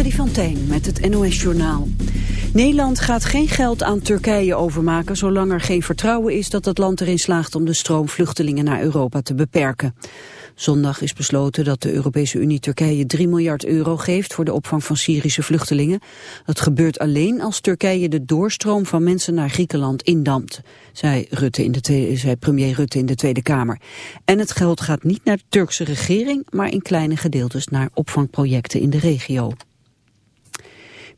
Freddy van met het NOS-journaal. Nederland gaat geen geld aan Turkije overmaken... zolang er geen vertrouwen is dat het land erin slaagt... om de stroom vluchtelingen naar Europa te beperken. Zondag is besloten dat de Europese Unie Turkije 3 miljard euro geeft... voor de opvang van Syrische vluchtelingen. Dat gebeurt alleen als Turkije de doorstroom van mensen naar Griekenland indampt... zei, Rutte in de tweede, zei premier Rutte in de Tweede Kamer. En het geld gaat niet naar de Turkse regering... maar in kleine gedeeltes naar opvangprojecten in de regio.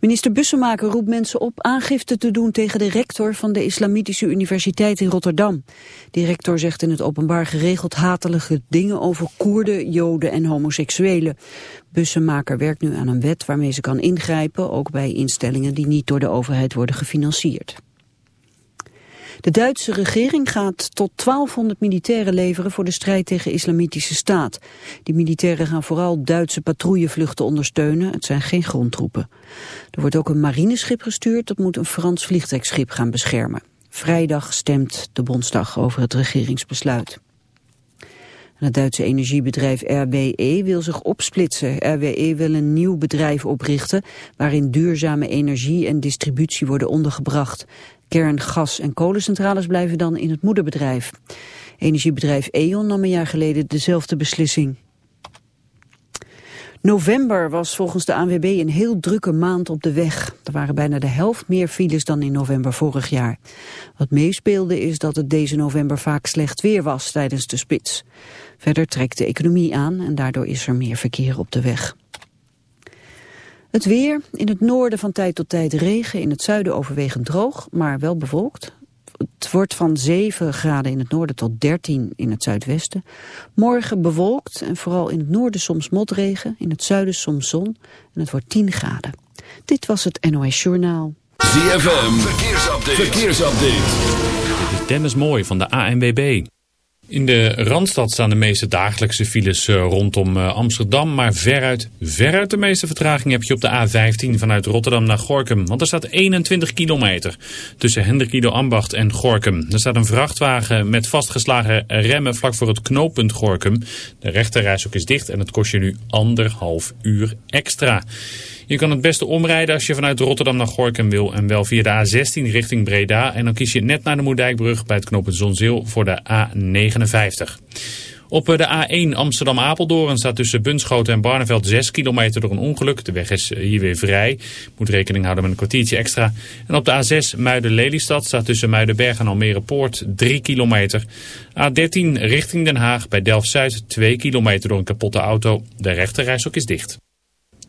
Minister Bussemaker roept mensen op aangifte te doen tegen de rector van de Islamitische Universiteit in Rotterdam. Die rector zegt in het openbaar geregeld hatelige dingen over Koerden, Joden en homoseksuelen. Bussemaker werkt nu aan een wet waarmee ze kan ingrijpen, ook bij instellingen die niet door de overheid worden gefinancierd. De Duitse regering gaat tot 1200 militairen leveren voor de strijd tegen islamitische staat. Die militairen gaan vooral Duitse patrouillevluchten ondersteunen. Het zijn geen grondtroepen. Er wordt ook een marineschip gestuurd. Dat moet een Frans vliegtuigschip gaan beschermen. Vrijdag stemt de Bondsdag over het regeringsbesluit. Het Duitse energiebedrijf RWE wil zich opsplitsen. RWE wil een nieuw bedrijf oprichten waarin duurzame energie en distributie worden ondergebracht. Kern, gas en kolencentrales blijven dan in het moederbedrijf. Energiebedrijf E.ON nam een jaar geleden dezelfde beslissing. November was volgens de ANWB een heel drukke maand op de weg. Er waren bijna de helft meer files dan in november vorig jaar. Wat meespeelde is dat het deze november vaak slecht weer was tijdens de spits. Verder trekt de economie aan en daardoor is er meer verkeer op de weg. Het weer, in het noorden van tijd tot tijd regen, in het zuiden overwegend droog, maar wel bewolkt. Het wordt van 7 graden in het noorden tot 13 in het zuidwesten. Morgen bewolkt en vooral in het noorden soms motregen, in het zuiden soms zon en het wordt 10 graden. Dit was het NOS Journaal. ZFM, verkeersupdate. verkeersupdate. Dit is Dennis Mooi van de ANWB. In de Randstad staan de meeste dagelijkse files eh, rondom eh, Amsterdam. Maar veruit, veruit de meeste vertraging heb je op de A15 vanuit Rotterdam naar Gorkum. Want er staat 21 kilometer tussen Hendrikido Ambacht en Gorkum. Er staat een vrachtwagen met vastgeslagen remmen vlak voor het knooppunt Gorkum. De rechterreis is dicht en het kost je nu anderhalf uur extra. Je kan het beste omrijden als je vanuit Rotterdam naar Gorkum wil en wel via de A16 richting Breda. En dan kies je net naar de Moerdijkbrug bij het knooppunt Zonzeel voor de A59. Op de A1 Amsterdam-Apeldoorn staat tussen Bunschoten en Barneveld 6 kilometer door een ongeluk. De weg is hier weer vrij. Moet rekening houden met een kwartiertje extra. En op de A6 Muiden-Lelystad staat tussen Muidenberg en Almere Poort 3 kilometer. A13 richting Den Haag bij Delft-Zuid 2 kilometer door een kapotte auto. De rechterrijstok is dicht.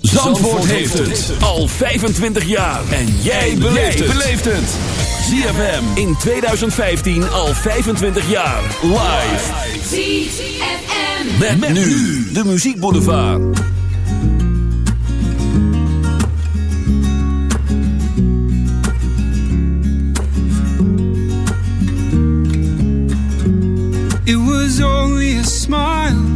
Zandvoort heeft het al 25 jaar. En jij beleeft het. ZFM in 2015 al 25 jaar. Live. ZFM. Met, met nu de Muziek Boulevard. It was only a smile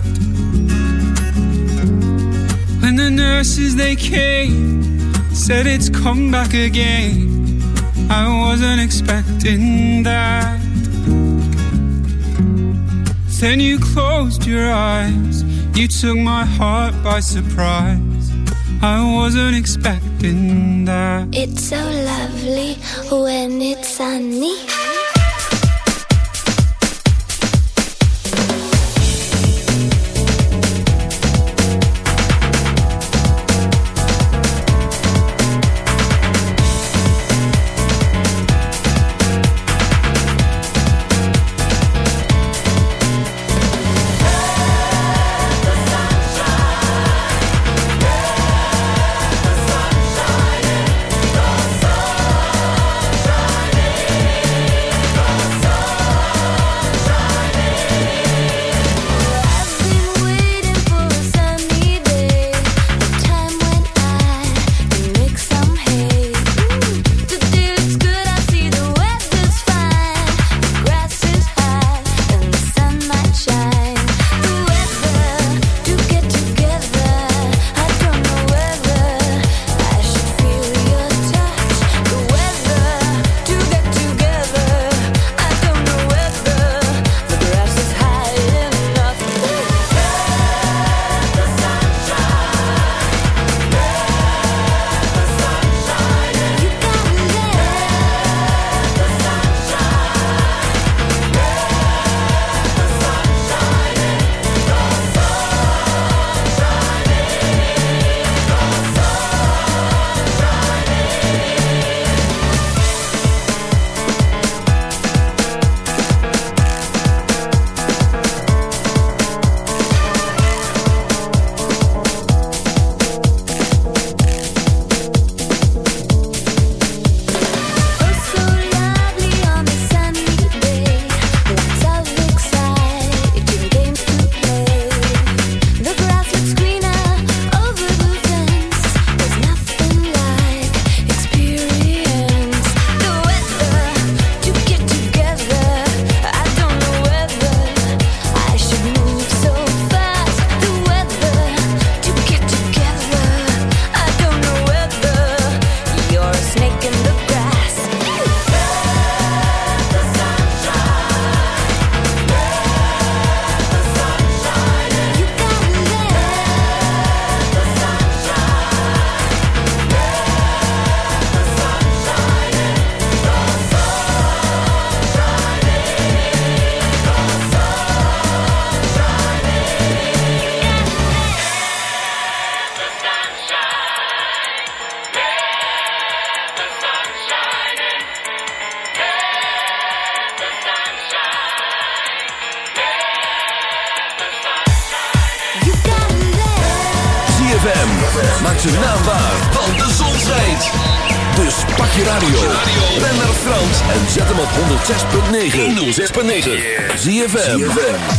Nurses they came, said it's come back again. I wasn't expecting that. Then you closed your eyes, you took my heart by surprise. I wasn't expecting that. It's so lovely when it's sunny.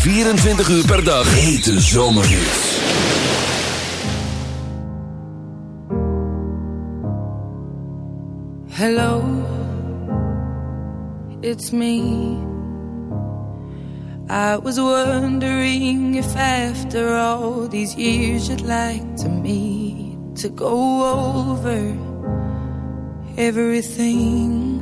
24 uur per dag. Hete zomerhits. Hello, it's me. I was wondering if after all these years you'd like to meet to go over everything.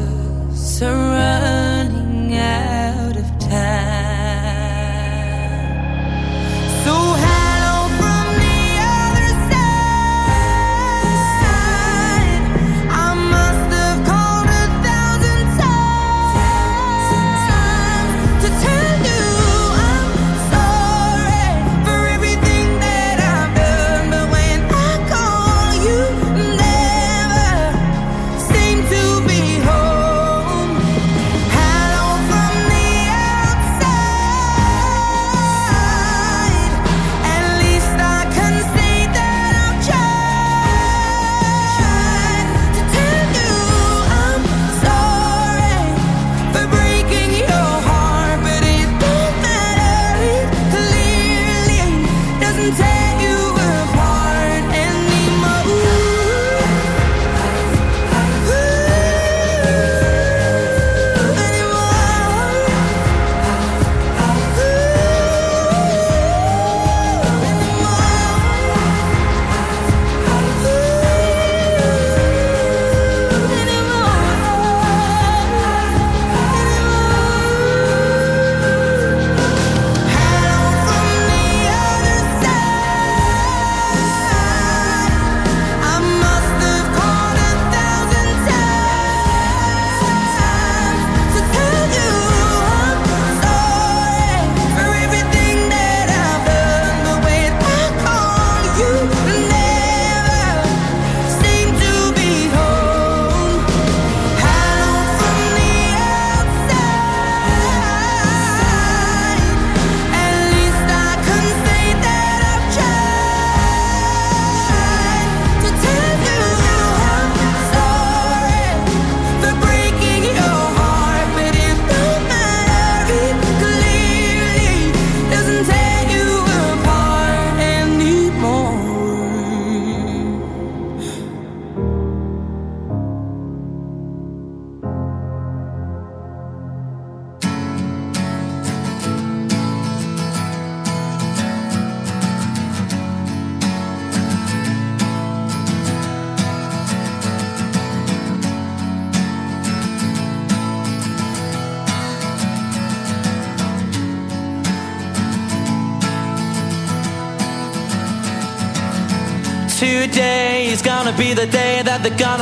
are running out of time.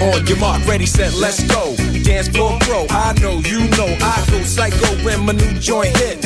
On your mark, ready, set, let's go. Dance floor pro, I know, you know, I go psycho when my new joint hits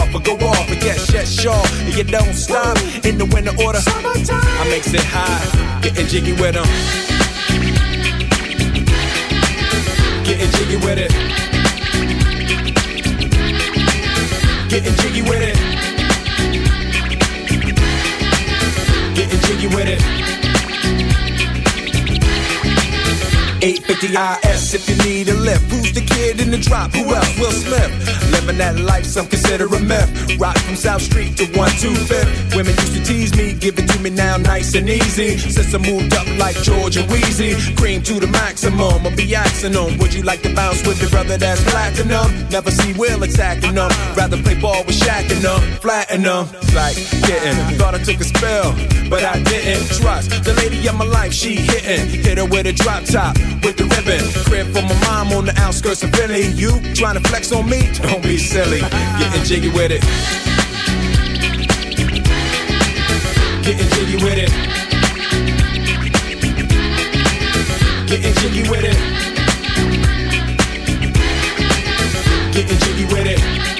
off, but go off, but yes, yes, sure. And you don't stop in the winter order. Summertime. I makes it high, getting jiggy with them. Getting jiggy with it. Getting jiggy with it. Getting jiggy with it. 850 IS if you need a lift. Who's the kid in the drop? Who else? Will Smith. Living that life, some consider a myth. Rock from South Street to 125th. Women used to tease me, give it to me now nice and easy. Since I moved up like Georgia Weezy. Cream to the maximum, I'll be axing them. Would you like to bounce with your brother that's platinum? Never see Will attacking them. Rather play ball with Shaq and them. Flatten them. Like getting. Thought I took a spell, but I didn't. Trust the lady of my life, she hitting. Hit her with a drop top with the ribbon. Crib for my mom on the outskirts of Philly. You trying to flex on me? Don't be silly. Getting jiggy with it. Getting jiggy with it. Getting jiggy with it. Getting jiggy with it.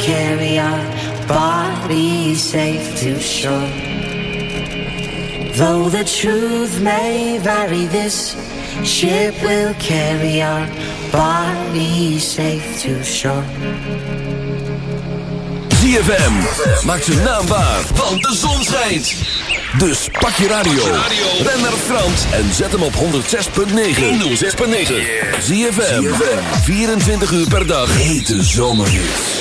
carry our bodies safe to shore. Though the truth may vary, this ship will carry our bodies safe to shore. ZFM. Maak zijn naam waar, want de zon schijnt. Dus pak je radio. Ben naar Frans en zet hem op 106.9. 106.9. ZFM. 24 uur per dag. Hete zomerhits.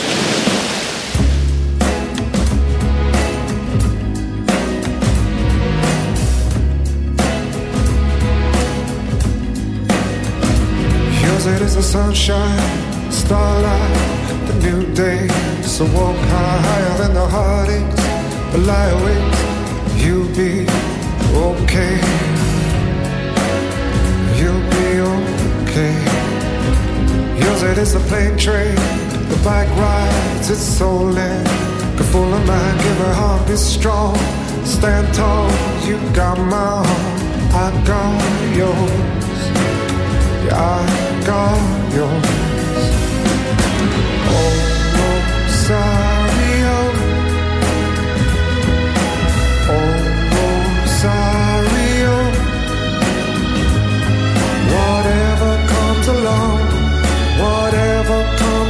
Yours it is the sunshine, starlight, the new day. So walk high, higher than the heartaches, but lie awake, you'll be okay. You'll be okay. Yours it is the plane train, the bike rides, it's so lit. Go full of mind, give her heart, be strong. Stand tall, you got my heart, I got yours. Yeah, I got yours.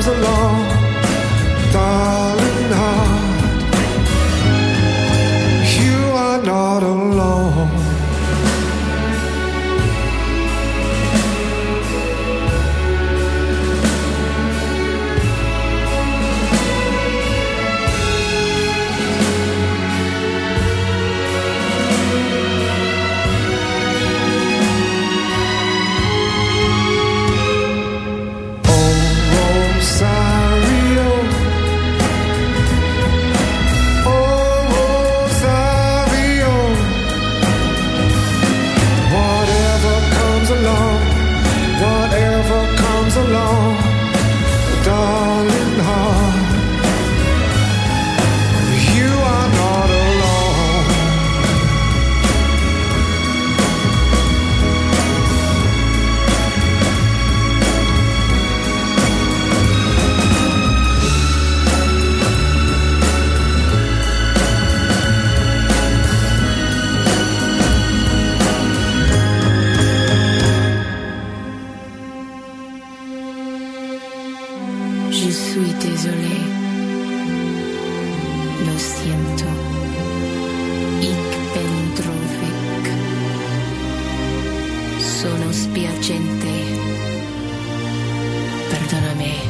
Comes along, spiacente. Perdonami.